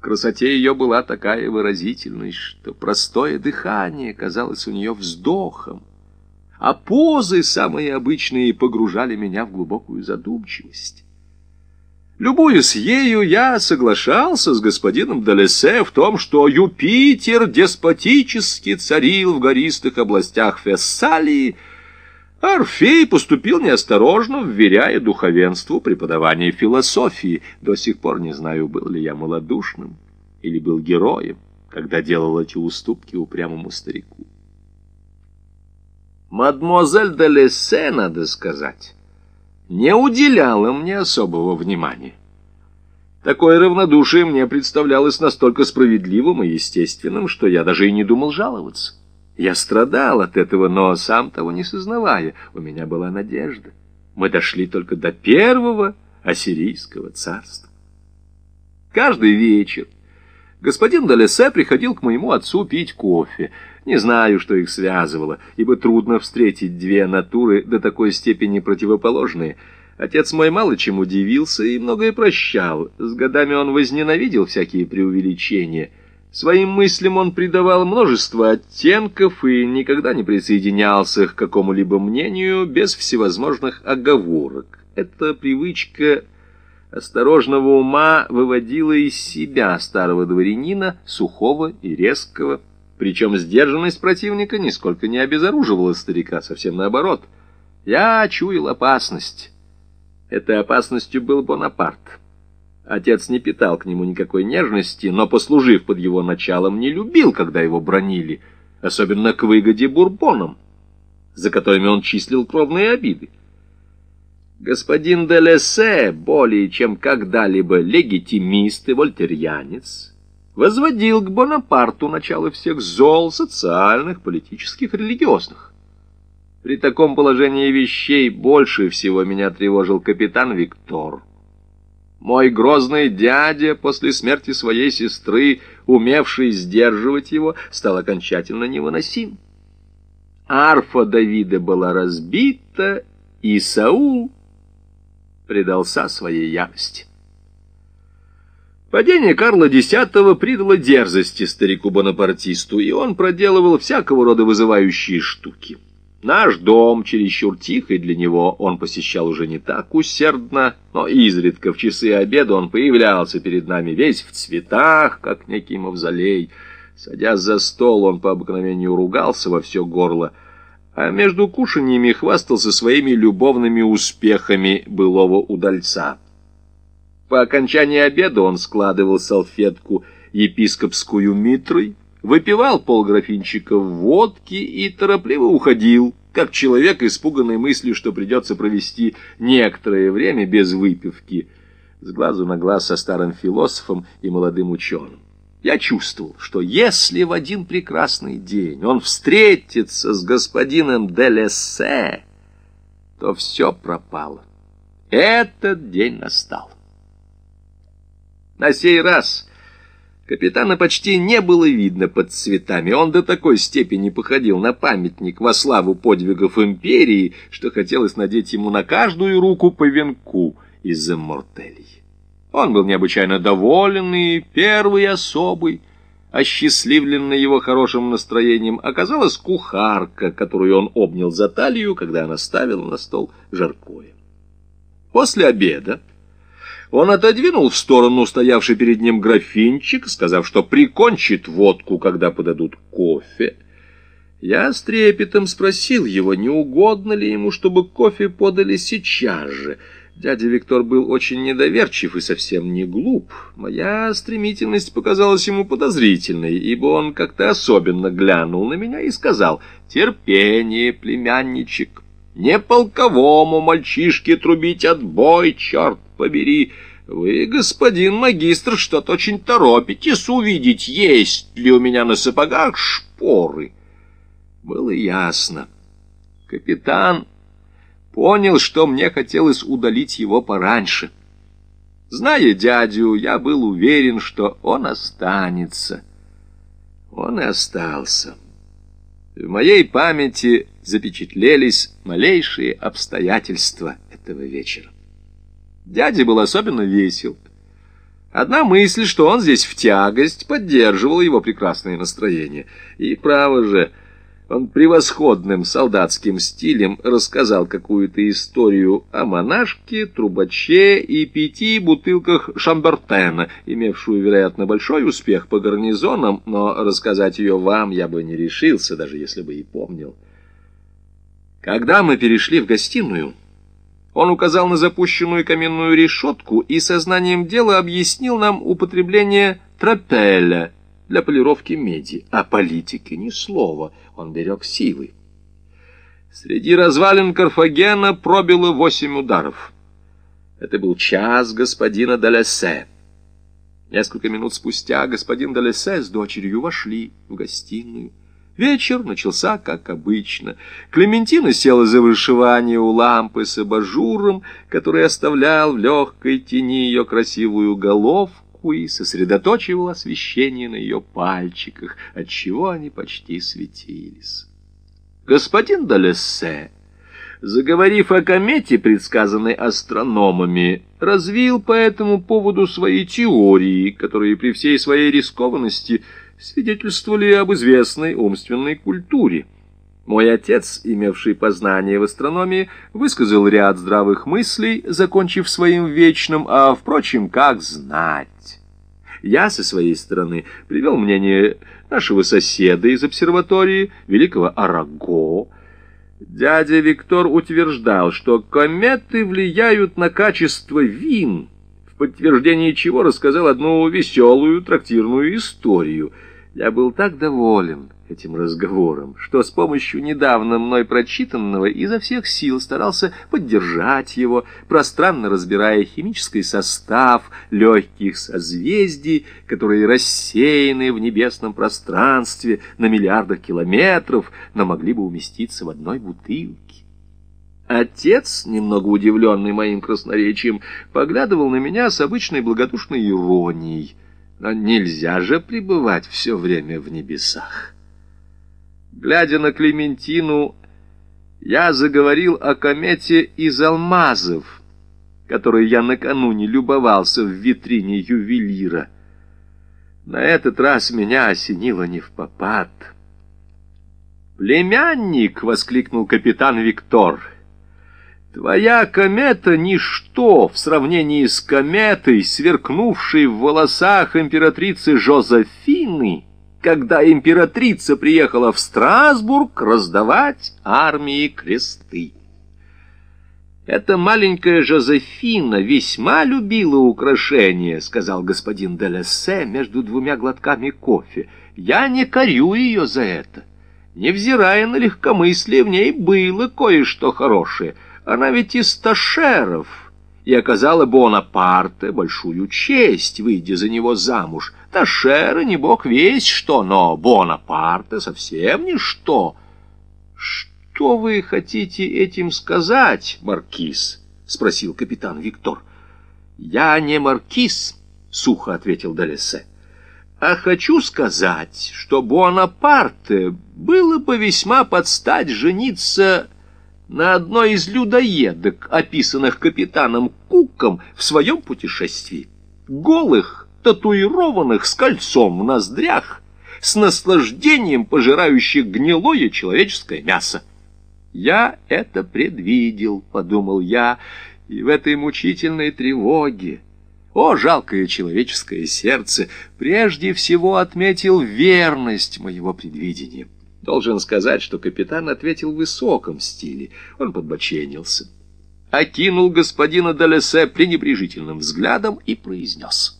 Красоте ее была такая выразительность, что простое дыхание казалось у нее вздохом, а позы самые обычные погружали меня в глубокую задумчивость. Любуясь ею, я соглашался с господином Далесе в том, что Юпитер деспотически царил в гористых областях Фессалии, Орфей поступил неосторожно, вверяя духовенству преподавание философии. До сих пор не знаю, был ли я малодушным или был героем, когда делал эти уступки упрямому старику. Мадмуазель Далесе, надо сказать, не уделяла мне особого внимания. Такое равнодушие мне представлялось настолько справедливым и естественным, что я даже и не думал жаловаться. Я страдал от этого, но сам того не сознавая, у меня была надежда. Мы дошли только до первого ассирийского царства. Каждый вечер господин Далесе приходил к моему отцу пить кофе. Не знаю, что их связывало, ибо трудно встретить две натуры до такой степени противоположные. Отец мой мало чем удивился и многое прощал. С годами он возненавидел всякие преувеличения. Своим мыслям он придавал множество оттенков и никогда не присоединялся к какому-либо мнению без всевозможных оговорок. Эта привычка осторожного ума выводила из себя старого дворянина, сухого и резкого, причем сдержанность противника нисколько не обезоруживала старика, совсем наоборот. Я чуял опасность. Этой опасностью был Бонапарт. Отец не питал к нему никакой нежности, но, послужив под его началом, не любил, когда его бронили, особенно к выгоде бурбонам, за которыми он числил кровные обиды. Господин Делесе, более чем когда-либо легитимист и вольтерьянец, возводил к Бонапарту начало всех зол социальных, политических, религиозных. При таком положении вещей больше всего меня тревожил капитан Виктор. Мой грозный дядя, после смерти своей сестры, умевший сдерживать его, стал окончательно невыносим. Арфа Давида была разбита, и Саул предался своей ярости. Падение Карла X придало дерзости старику-бонапартисту, и он проделывал всякого рода вызывающие штуки. Наш дом чересчур тихий для него, он посещал уже не так усердно, но изредка в часы обеда он появлялся перед нами весь в цветах, как некий мавзолей. Садясь за стол, он по обыкновению ругался во все горло, а между кушаньями хвастался своими любовными успехами былого удальца. По окончании обеда он складывал салфетку епископскую митрой, выпивал полграфинчика водки и торопливо уходил, как человек, испуганный мыслью, что придется провести некоторое время без выпивки, с глазу на глаз со старым философом и молодым ученым. Я чувствовал, что если в один прекрасный день он встретится с господином Делесе, то все пропало. Этот день настал. На сей раз капитана почти не было видно под цветами. Он до такой степени походил на памятник во славу подвигов империи, что хотелось надеть ему на каждую руку по венку из иммортелей. Он был необычайно доволен, и первый особый, осчастливленный его хорошим настроением, оказалась кухарка, которую он обнял за талию, когда она ставила на стол жаркое. После обеда он отодвинул в сторону стоявший перед ним графинчик, сказав, что прикончит водку, когда подадут кофе. Я с трепетом спросил его, не угодно ли ему, чтобы кофе подали сейчас же. Дядя Виктор был очень недоверчив и совсем не глуп. Моя стремительность показалась ему подозрительной, ибо он как-то особенно глянул на меня и сказал «Терпение, племянничек, не полковому мальчишке трубить отбой, черт побери. Вы, господин магистр, что-то очень торопитесь увидеть, есть ли у меня на сапогах шпоры. Было ясно. Капитан понял, что мне хотелось удалить его пораньше. Зная дядю, я был уверен, что он останется. Он и остался. В моей памяти запечатлелись малейшие обстоятельства этого вечера. Дядя был особенно весел. Одна мысль, что он здесь в тягость, поддерживала его прекрасное настроение. И, право же, он превосходным солдатским стилем рассказал какую-то историю о монашке, трубаче и пяти бутылках шамбертена, имевшую, вероятно, большой успех по гарнизонам, но рассказать ее вам я бы не решился, даже если бы и помнил. Когда мы перешли в гостиную... Он указал на запущенную каменную решетку и сознанием дела объяснил нам употребление тропеля для полировки меди. О политике ни слова, он берег силы. Среди развалин Карфагена пробило восемь ударов. Это был час господина Далесе. Несколько минут спустя господин Далесе с дочерью вошли в гостиную. Вечер начался, как обычно. Клементина села за вышивание у лампы с абажуром, который оставлял в легкой тени ее красивую головку и сосредоточивал освещение на ее пальчиках, отчего они почти светились. Господин Далессе, заговорив о комете, предсказанной астрономами, развил по этому поводу свои теории, которые при всей своей рискованности – свидетельствовали об известной умственной культуре. Мой отец, имевший познание в астрономии, высказал ряд здравых мыслей, закончив своим вечным, а, впрочем, как знать. Я, со своей стороны, привел мнение нашего соседа из обсерватории, великого Араго. Дядя Виктор утверждал, что кометы влияют на качество вин, в подтверждение чего рассказал одну веселую трактирную историю — я был так доволен этим разговором, что с помощью недавно мной прочитанного изо всех сил старался поддержать его, пространно разбирая химический состав легких созвездий, которые рассеяны в небесном пространстве на миллиардах километров, но могли бы уместиться в одной бутылке. Отец, немного удивленный моим красноречием, поглядывал на меня с обычной благодушной иронией — но нельзя же пребывать все время в небесах. Глядя на Клементину, я заговорил о комете из алмазов, которой я накануне любовался в витрине ювелира. На этот раз меня осенило не в попад. «Племянник!» — воскликнул капитан Виктор — Твоя комета — ничто в сравнении с кометой, сверкнувшей в волосах императрицы Жозефины, когда императрица приехала в Страсбург раздавать армии кресты. «Эта маленькая Жозефина весьма любила украшения», — сказал господин Делессе между двумя глотками кофе. «Я не корю ее за это. Невзирая на легкомыслие, в ней было кое-что хорошее». Она ведь из Ташеров, и оказала Бонапарте большую честь, выйдя за него замуж. Ташеры не бог весь что, но Бонапарте совсем ничто. Что вы хотите этим сказать, маркиз? — спросил капитан Виктор. Я не маркиз, — сухо ответил Далесе. А хочу сказать, что Буанапарте было бы весьма подстать жениться на одной из людоедок, описанных капитаном Куком в своем путешествии. Голых, татуированных с кольцом в ноздрях, с наслаждением пожирающих гнилое человеческое мясо. «Я это предвидел», — подумал я, — «и в этой мучительной тревоге, о, жалкое человеческое сердце, прежде всего отметил верность моего предвидения». Должен сказать, что капитан ответил в высоком стиле. Он подбоченился, окинул господина Далесе пренебрежительным взглядом и произнес —